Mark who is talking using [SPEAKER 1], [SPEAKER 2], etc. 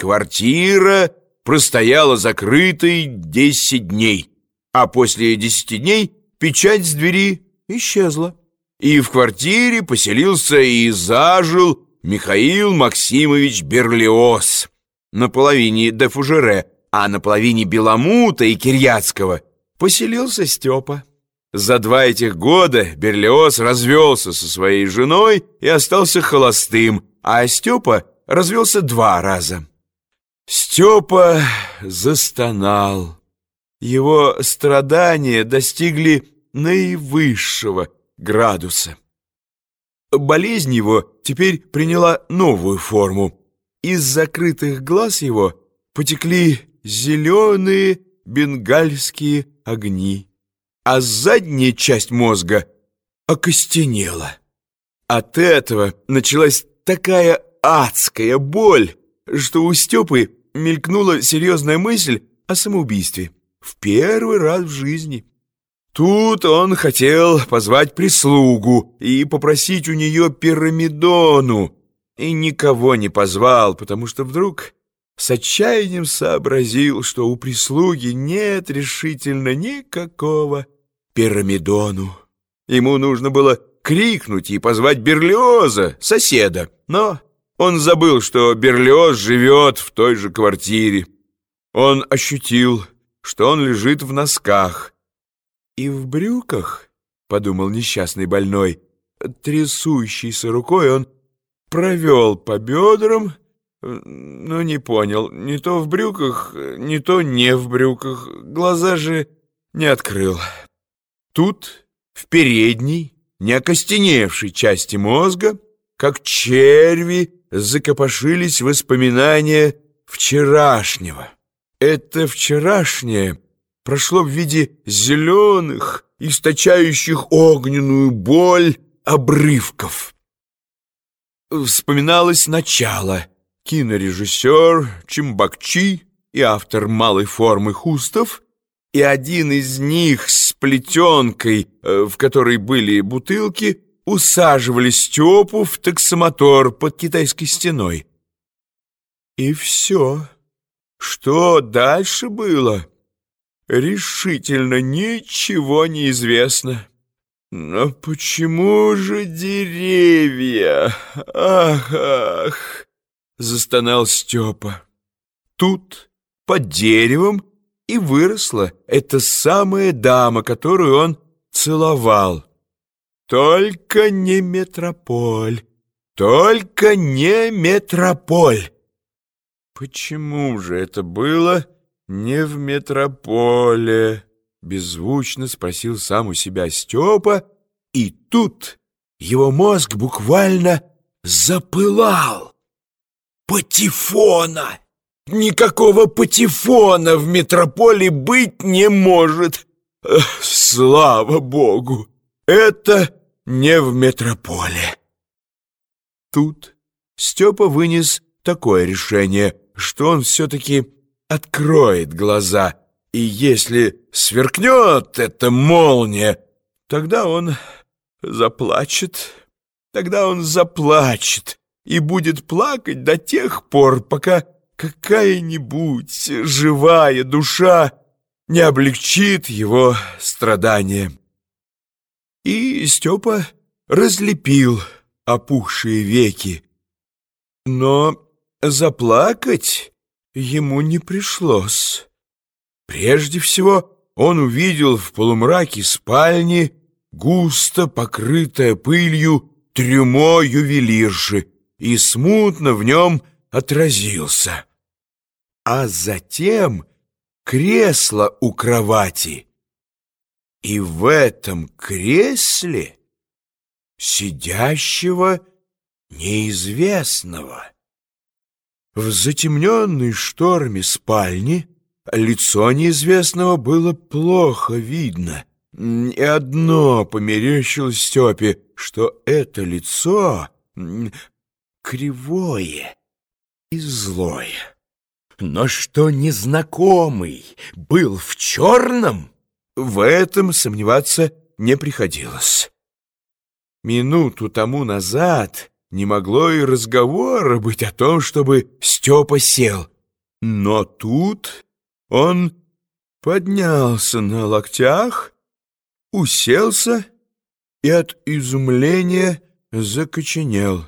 [SPEAKER 1] Квартира простояла закрытой десять дней, а после десяти дней печать с двери исчезла. И в квартире поселился и зажил Михаил Максимович Берлиоз на половине де Фужере, а на половине Беломута и Кирьяцкого поселился Степа. За два этих года Берлиоз развелся со своей женой и остался холостым, а Степа развелся два раза. Степа застонал. Его страдания достигли наивысшего градуса. Болезнь его теперь приняла новую форму. Из закрытых глаз его потекли зеленые бенгальские огни, а задняя часть мозга окостенела. От этого началась такая адская боль, что у Степы мелькнула серьезная мысль о самоубийстве. В первый раз в жизни. Тут он хотел позвать прислугу и попросить у нее пирамидону, и никого не позвал, потому что вдруг с отчаянием сообразил, что у прислуги нет решительно никакого пирамидону. Ему нужно было крикнуть и позвать Берлиоза, соседа, но он забыл, что Берлиоз живет в той же квартире. Он ощутил, что он лежит в носках. И в брюках, подумал несчастный больной, трясущейся рукой он провел по бедрам, но не понял, не то в брюках, не то не в брюках, глаза же не открыл. Тут, в передней, неокостеневшей части мозга, как черви, закопошились воспоминания вчерашнего. Это вчерашнее прошло в виде зеленых, источающих огненную боль обрывков. Вспоминалось начало. Кинорежиссер Чимбакчи и автор малой формы Хустов, и один из них с плетенкой, э, в которой были бутылки, усаживали Степу в таксомотор под китайской стеной. И все. Что дальше было? Решительно ничего не известно. Но почему же деревья? Ах, ах! Застонал Степа. Тут, под деревом, и выросла эта самая дама, которую он целовал. Только не метрополь, только не метрополь. Почему же это было не в метрополе? Беззвучно спросил сам у себя Степа, и тут его мозг буквально запылал. Патефона! Никакого патефона в метрополе быть не может. Слава богу! Это не в метрополе. Тут Степа вынес такое решение, что он все-таки откроет глаза, и если сверкнет эта молния, тогда он заплачет, тогда он заплачет и будет плакать до тех пор, пока какая-нибудь живая душа не облегчит его страдания. И Степа разлепил опухшие веки. Но заплакать ему не пришлось. Прежде всего он увидел в полумраке спальни густо покрытое пылью трюмо ювелирши и смутно в нем отразился. А затем кресло у кровати — и в этом кресле сидящего неизвестного. В затемненной шторме спальни лицо неизвестного было плохо видно. И одно померещилось Степе, что это лицо кривое и злое. Но что незнакомый был в черном, в этом сомневаться не приходилось. Минуту тому назад не могло и разговора быть о том, чтобы Степа сел. Но тут он поднялся на локтях, уселся и от изумления закоченел.